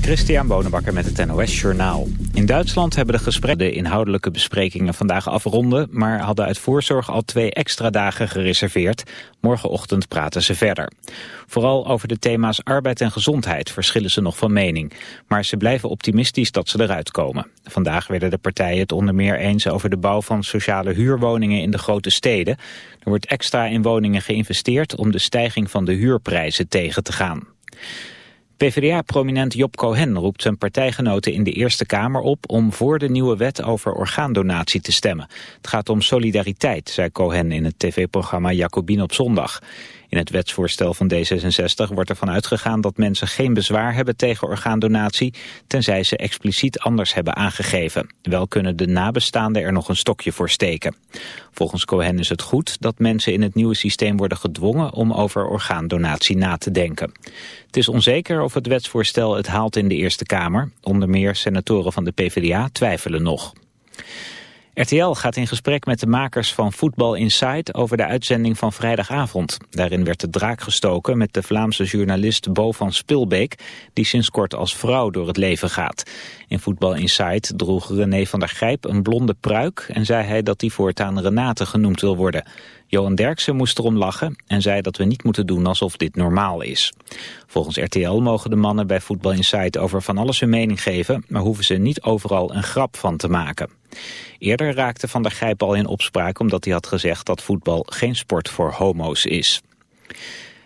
Christian Bonenbakker met het NOS Journaal. In Duitsland hebben de gesprekken de inhoudelijke besprekingen vandaag afronden... maar hadden uit voorzorg al twee extra dagen gereserveerd. Morgenochtend praten ze verder. Vooral over de thema's arbeid en gezondheid verschillen ze nog van mening. Maar ze blijven optimistisch dat ze eruit komen. Vandaag werden de partijen het onder meer eens over de bouw van sociale huurwoningen in de grote steden. Er wordt extra in woningen geïnvesteerd om de stijging van de huurprijzen tegen te gaan. PvdA-prominent Job Cohen roept zijn partijgenoten in de Eerste Kamer op om voor de nieuwe wet over orgaandonatie te stemmen. Het gaat om solidariteit, zei Cohen in het tv-programma Jacobin op zondag. In het wetsvoorstel van D66 wordt ervan uitgegaan dat mensen geen bezwaar hebben tegen orgaandonatie, tenzij ze expliciet anders hebben aangegeven. Wel kunnen de nabestaanden er nog een stokje voor steken. Volgens Cohen is het goed dat mensen in het nieuwe systeem worden gedwongen om over orgaandonatie na te denken. Het is onzeker of het wetsvoorstel het haalt in de Eerste Kamer. Onder meer senatoren van de PvdA twijfelen nog. RTL gaat in gesprek met de makers van Voetbal Inside over de uitzending van vrijdagavond. Daarin werd de draak gestoken met de Vlaamse journalist Bo van Spilbeek, die sinds kort als vrouw door het leven gaat. In Voetbal Inside droeg René van der Grijp een blonde pruik en zei hij dat hij voortaan Renate genoemd wil worden. Johan Derksen moest erom lachen en zei dat we niet moeten doen alsof dit normaal is. Volgens RTL mogen de mannen bij Voetbal Inside over van alles hun mening geven, maar hoeven ze niet overal een grap van te maken. Eerder raakte Van der Grijp al in opspraak omdat hij had gezegd dat voetbal geen sport voor homo's is.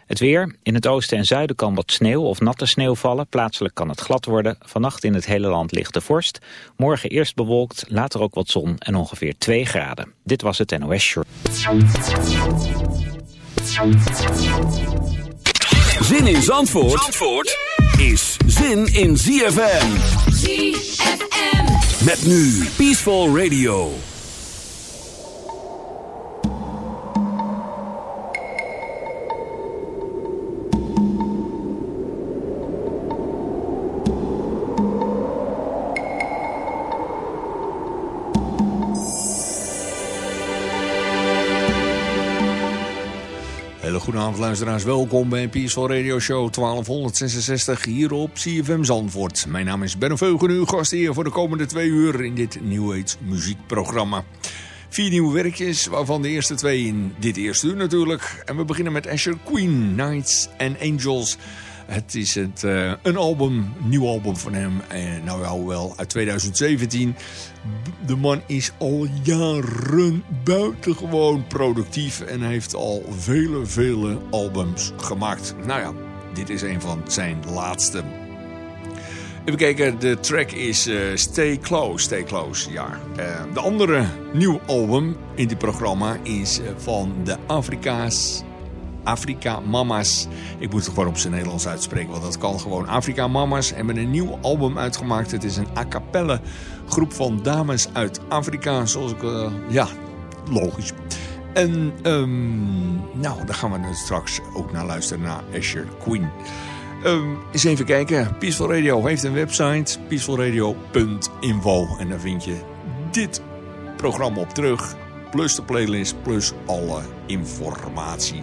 Het weer. In het oosten en zuiden kan wat sneeuw of natte sneeuw vallen. Plaatselijk kan het glad worden. Vannacht in het hele land ligt de vorst. Morgen eerst bewolkt, later ook wat zon en ongeveer 2 graden. Dit was het NOS Short. Zin in Zandvoort, Zandvoort is zin in ZFM. ZFM. Met nu Peaceful Radio. Goedenavond luisteraars, welkom bij Peaceful Radio Show 1266 hier op CFM Zandvoort. Mijn naam is Ben Veugen, uw gast hier voor de komende twee uur in dit New Age muziekprogramma. Vier nieuwe werkjes, waarvan de eerste twee in dit eerste uur natuurlijk. En we beginnen met Asher Queen, Knights and Angels... Het is het, uh, een album, nieuw album van hem. En nou ja, wel uit 2017. De man is al jaren buitengewoon productief. En heeft al vele, vele albums gemaakt. Nou ja, dit is een van zijn laatste. Even kijken, de track is uh, Stay Close, Stay Close, ja. Uh, de andere nieuw album in dit programma is van de Afrika's Afrika Mama's. Ik moet het gewoon op zijn Nederlands uitspreken, want dat kan gewoon. Afrika Mama's hebben een nieuw album uitgemaakt. Het is een a cappella groep van dames uit Afrika, zoals ik... Uh, ja, logisch. En um, nou, daar gaan we straks ook naar luisteren, naar Asher Queen. Um, eens even kijken. Peaceful Radio heeft een website, peacefulradio.info. En daar vind je dit programma op terug. Plus de playlist, plus alle informatie.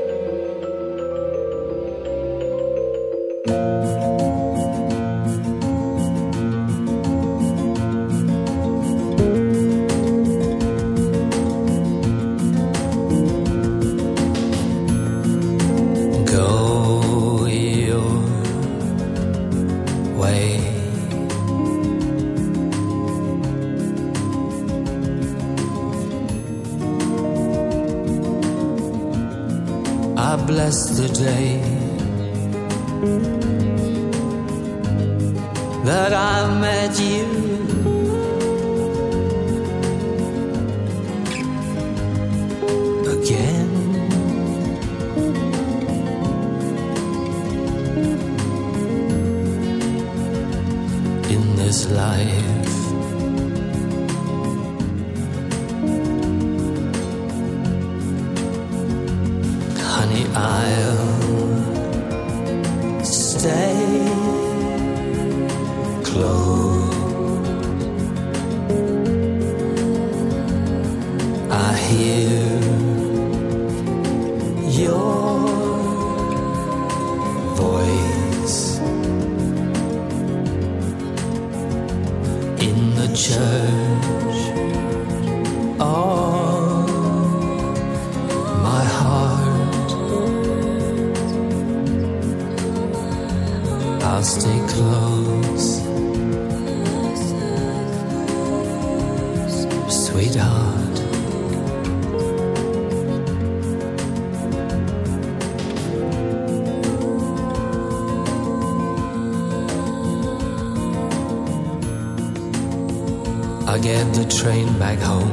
Get the train back home.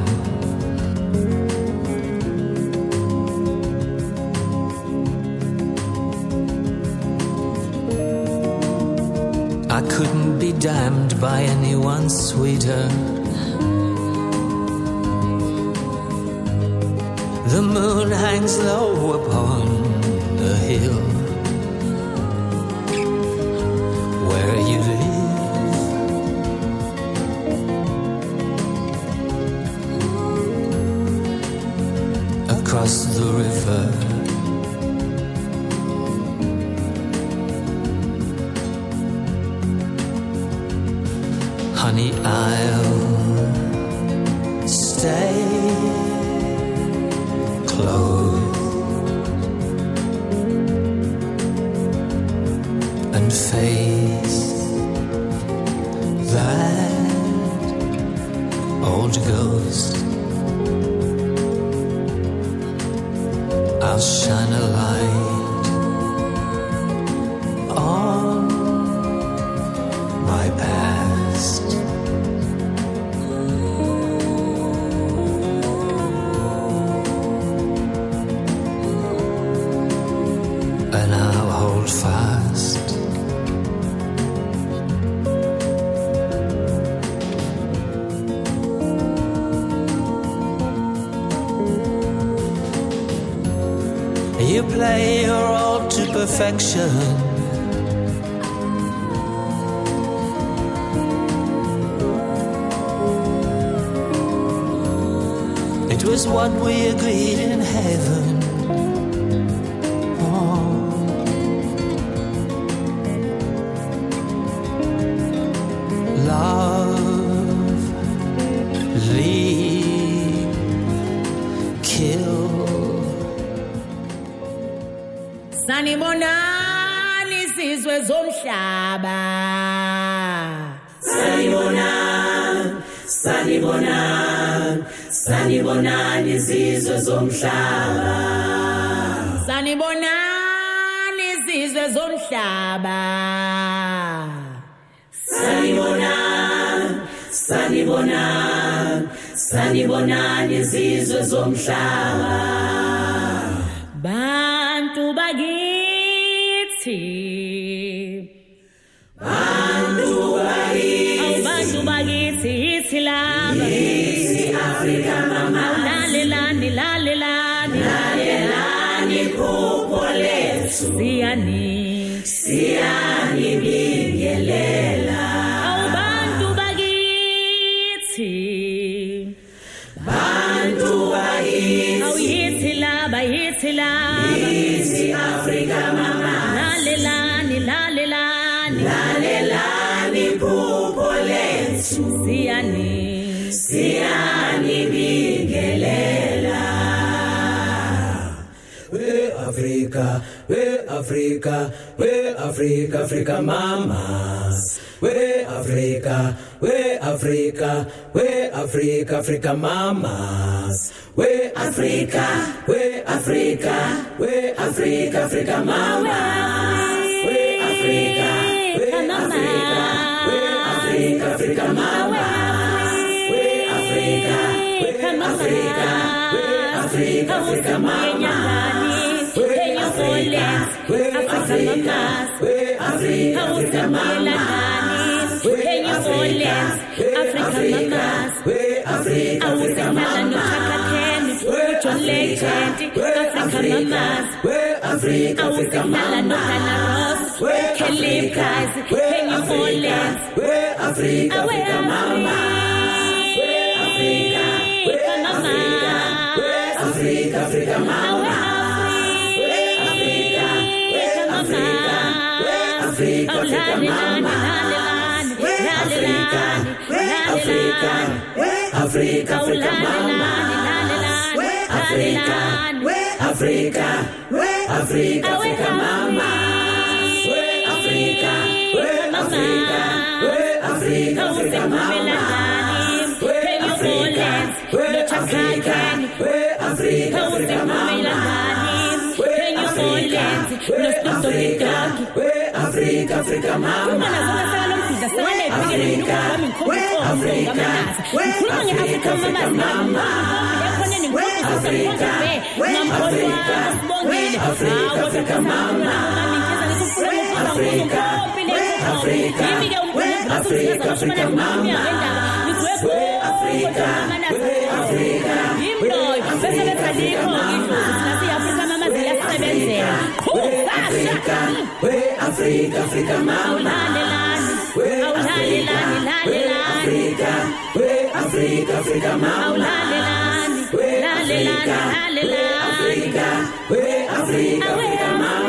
I couldn't be damned by anyone sweeter. The moon hangs low upon the hill zomhlaba sanibonani sanibonani sanibonani izizwe zomhlaba. Sanibonani izizwe zomhlaba. Sanibonani sanibonani sanibonani izizwe zomhlaba. Bantu bakithi lethu siyani siyani Africa, we Africa, Africa mamas. We Africa, we Africa, we Africa, Africa mamas. We Africa, we Africa, we Africa, Africa mamas. We Africa, we Africa, we Africa, Africa mamas. We Africa, we Africa, we Africa, Africa mamas. We Africa, Africa, Africa mamas. We Africa, we Africa, we Africa, Africa mamas. We John Legend, Africa Mamas, we Africa, Africa awusihlala mamas. nodana Ross, Kelly Penny Follens, We Africa, Awe Africa, Africa, mama. Africa, Africa, Africa, Africa, mama. Africa, Africa, Africa, Africa, mama. Africa, Africa, Africa, Africa, mama. Africa, Africa, Africa, Africa, mama. Africa, Africa, Africa, Africa, mama. Africa, Africa, Africa, Africa, mama. Africa, Africa, Africa, Africa, mama. Africa, Africa, Africa, Africa, mama. Africa, benzela Africa, Africa, mama. Awulali Africa, lani lani. Africa, Africa, mama. Awulali Africa, lani lani. Africa, Africa, Africa, mama.